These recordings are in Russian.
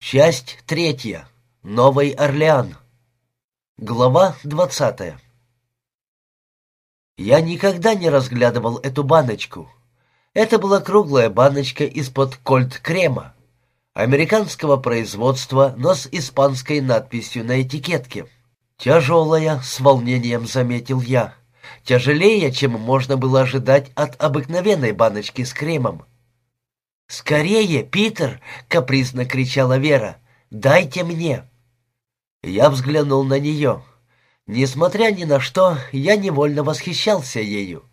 Часть третья. Новый Орлеан. Глава двадцатая. Я никогда не разглядывал эту баночку. Это была круглая баночка из-под кольт-крема. Американского производства, но с испанской надписью на этикетке. Тяжелая, с волнением заметил я. Тяжелее, чем можно было ожидать от обыкновенной баночки с кремом. «Скорее, Питер!» — капризно кричала Вера. «Дайте мне!» Я взглянул на нее. Несмотря ни на что, я невольно восхищался ею.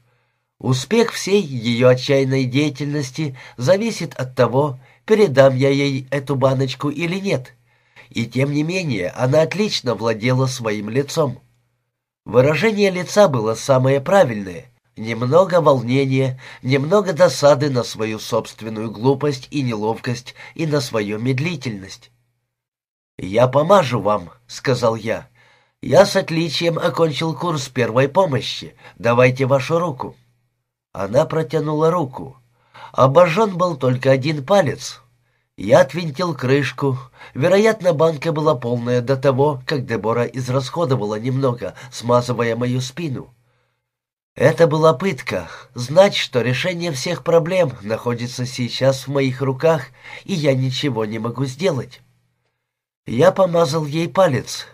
Успех всей ее отчаянной деятельности зависит от того, передам я ей эту баночку или нет. И тем не менее, она отлично владела своим лицом. Выражение лица было самое правильное — Немного волнения, немного досады на свою собственную глупость и неловкость и на свою медлительность. «Я помажу вам», — сказал я. «Я с отличием окончил курс первой помощи. Давайте вашу руку». Она протянула руку. Обожжен был только один палец. Я отвинтил крышку. Вероятно, банка была полная до того, как Дебора израсходовала немного, смазывая мою спину. Это была пытка, знать, что решение всех проблем находится сейчас в моих руках, и я ничего не могу сделать. Я помазал ей палец,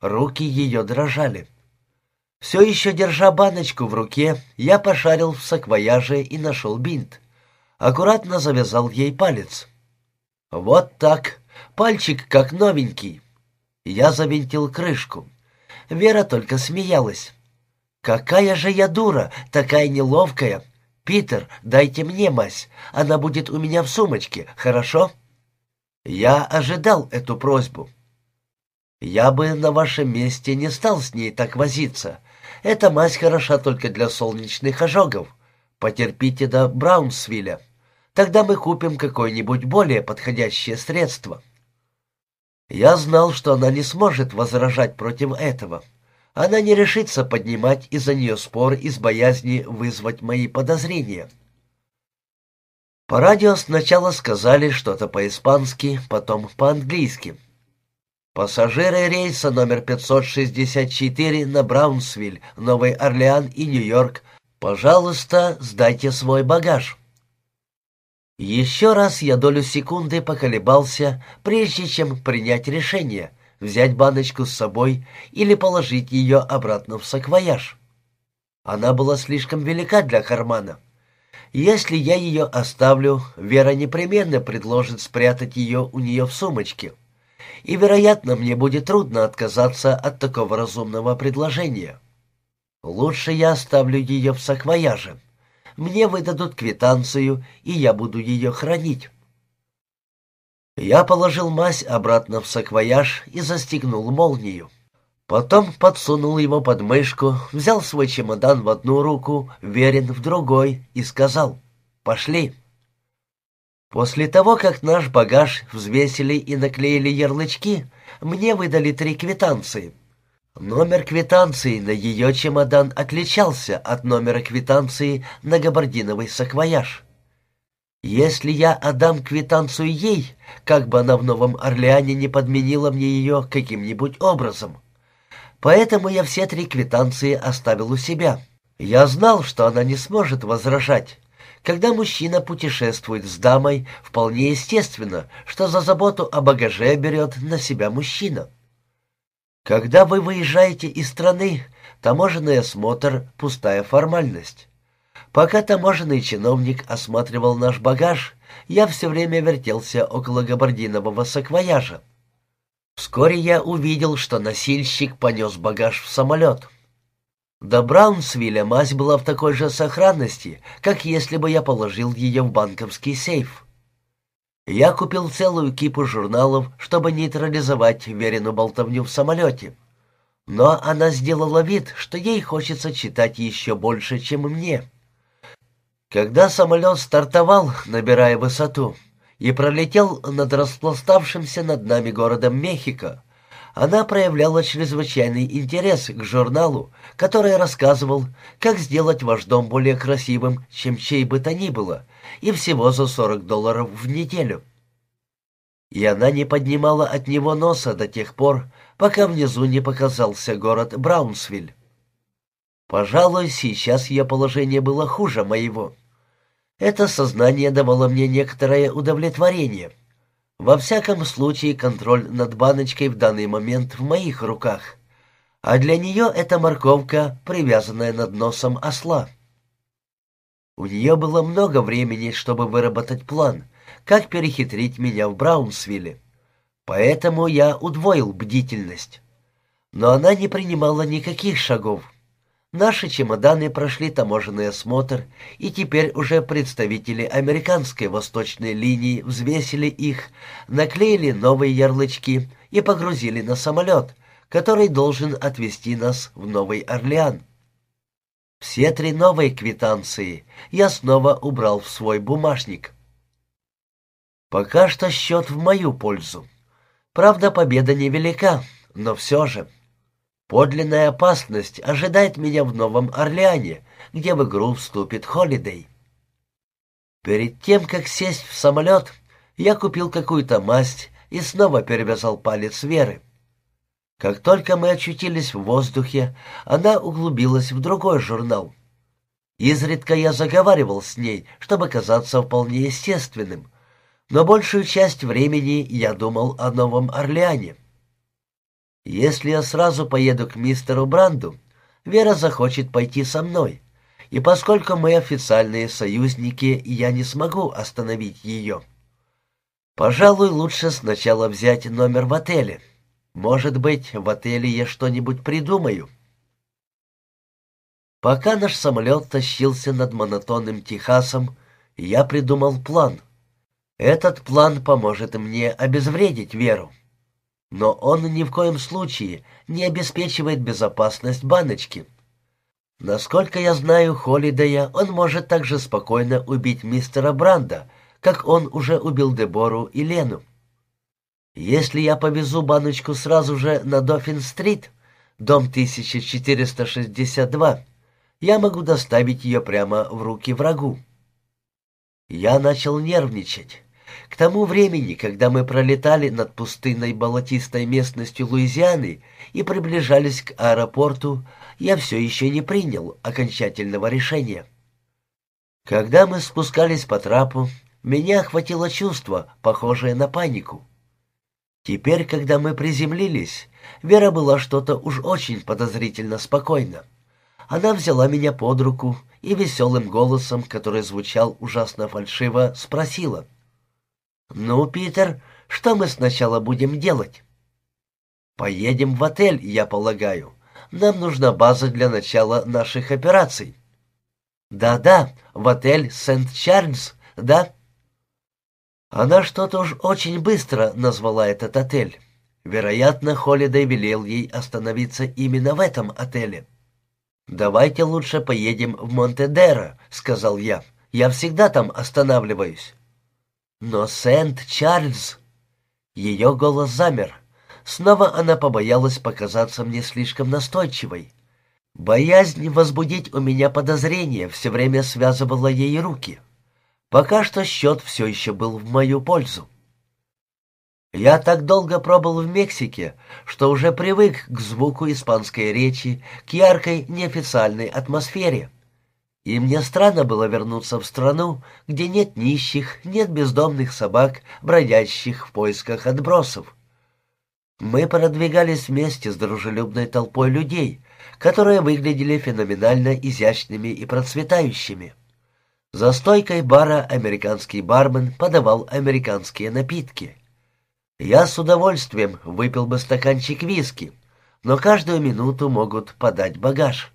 руки ее дрожали. Все еще держа баночку в руке, я пошарил в саквояже и нашел бинт. Аккуратно завязал ей палец. Вот так, пальчик как новенький. Я завинтил крышку. Вера только смеялась. «Какая же я дура, такая неловкая! Питер, дайте мне мазь, она будет у меня в сумочке, хорошо?» Я ожидал эту просьбу. «Я бы на вашем месте не стал с ней так возиться. Эта мазь хороша только для солнечных ожогов. Потерпите до Браунсвилля. Тогда мы купим какое-нибудь более подходящее средство». Я знал, что она не сможет возражать против этого. Она не решится поднимать из-за нее спор из боязни вызвать мои подозрения. По радио сначала сказали что-то по-испански, потом по-английски. Пассажиры рейса номер 564 на Браунсвиль, Новый Орлеан и Нью-Йорк, пожалуйста, сдайте свой багаж. Еще раз я долю секунды поколебался, прежде чем принять решение — взять баночку с собой или положить ее обратно в саквояж. Она была слишком велика для кармана. Если я ее оставлю, Вера непременно предложит спрятать ее у нее в сумочке. И, вероятно, мне будет трудно отказаться от такого разумного предложения. Лучше я оставлю ее в саквояже. Мне выдадут квитанцию, и я буду ее хранить. Я положил мазь обратно в саквояж и застегнул молнию. Потом подсунул его под мышку, взял свой чемодан в одну руку, верен в другой и сказал «Пошли». После того, как наш багаж взвесили и наклеили ярлычки, мне выдали три квитанции. Номер квитанции на ее чемодан отличался от номера квитанции на габардиновый саквояж. Если я отдам квитанцию ей, как бы она в Новом Орлеане не подменила мне ее каким-нибудь образом. Поэтому я все три квитанции оставил у себя. Я знал, что она не сможет возражать. Когда мужчина путешествует с дамой, вполне естественно, что за заботу о багаже берет на себя мужчина. Когда вы выезжаете из страны, таможенный осмотр — пустая формальность. Пока таможенный чиновник осматривал наш багаж, я все время вертелся около габардинового саквояжа. Вскоре я увидел, что носильщик понес багаж в самолет. До Браунсвилля мазь была в такой же сохранности, как если бы я положил ее в банковский сейф. Я купил целую кипу журналов, чтобы нейтрализовать веренную болтовню в самолете. Но она сделала вид, что ей хочется читать еще больше, чем мне. Когда самолет стартовал, набирая высоту, и пролетел над распластавшимся над нами городом Мехико, она проявляла чрезвычайный интерес к журналу, который рассказывал, как сделать ваш дом более красивым, чем чей бы то ни было, и всего за 40 долларов в неделю. и она не поднимала от него носа до тех пор, пока внизу не показался город Браунсвиль. Пожалуй, сейчас ее положение было хуже моего. Это сознание давало мне некоторое удовлетворение. Во всяком случае, контроль над баночкой в данный момент в моих руках. А для нее это морковка, привязанная над носом осла. У нее было много времени, чтобы выработать план, как перехитрить меня в Браунсвилле. Поэтому я удвоил бдительность. Но она не принимала никаких шагов. Наши чемоданы прошли таможенный осмотр, и теперь уже представители американской восточной линии взвесили их, наклеили новые ярлычки и погрузили на самолет, который должен отвезти нас в Новый Орлеан. Все три новые квитанции я снова убрал в свой бумажник. Пока что счет в мою пользу. Правда, победа невелика, но все же... Подлинная опасность ожидает меня в Новом Орлеане, где в игру вступит Холидей. Перед тем, как сесть в самолет, я купил какую-то масть и снова перевязал палец Веры. Как только мы очутились в воздухе, она углубилась в другой журнал. Изредка я заговаривал с ней, чтобы казаться вполне естественным, но большую часть времени я думал о Новом Орлеане. Если я сразу поеду к мистеру Бранду, Вера захочет пойти со мной, и поскольку мы официальные союзники, я не смогу остановить ее. Пожалуй, лучше сначала взять номер в отеле. Может быть, в отеле я что-нибудь придумаю. Пока наш самолет тащился над монотонным Техасом, я придумал план. Этот план поможет мне обезвредить Веру но он ни в коем случае не обеспечивает безопасность баночки. Насколько я знаю Холидея, он может также спокойно убить мистера Бранда, как он уже убил Дебору и Лену. Если я повезу баночку сразу же на Доффин-стрит, дом 1462, я могу доставить ее прямо в руки врагу. Я начал нервничать. К тому времени, когда мы пролетали над пустынной болотистой местностью Луизианы и приближались к аэропорту, я все еще не принял окончательного решения. Когда мы спускались по трапу, меня охватило чувство, похожее на панику. Теперь, когда мы приземлились, Вера была что-то уж очень подозрительно спокойна. Она взяла меня под руку и веселым голосом, который звучал ужасно фальшиво, спросила — «Ну, Питер, что мы сначала будем делать?» «Поедем в отель, я полагаю. Нам нужна база для начала наших операций». «Да-да, в отель Сент-Чарльз, да?» Она что-то уж очень быстро назвала этот отель. Вероятно, Холидей велел ей остановиться именно в этом отеле. «Давайте лучше поедем в Монтедеро», — сказал я. «Я всегда там останавливаюсь». Но Сент-Чарльз... Ее голос замер. Снова она побоялась показаться мне слишком настойчивой. Боязнь возбудить у меня подозрения все время связывала ей руки. Пока что счет все еще был в мою пользу. Я так долго пробыл в Мексике, что уже привык к звуку испанской речи, к яркой неофициальной атмосфере. И мне странно было вернуться в страну, где нет нищих, нет бездомных собак, бродящих в поисках отбросов. Мы продвигались вместе с дружелюбной толпой людей, которые выглядели феноменально изящными и процветающими. За стойкой бара американский бармен подавал американские напитки. Я с удовольствием выпил бы стаканчик виски, но каждую минуту могут подать багаж.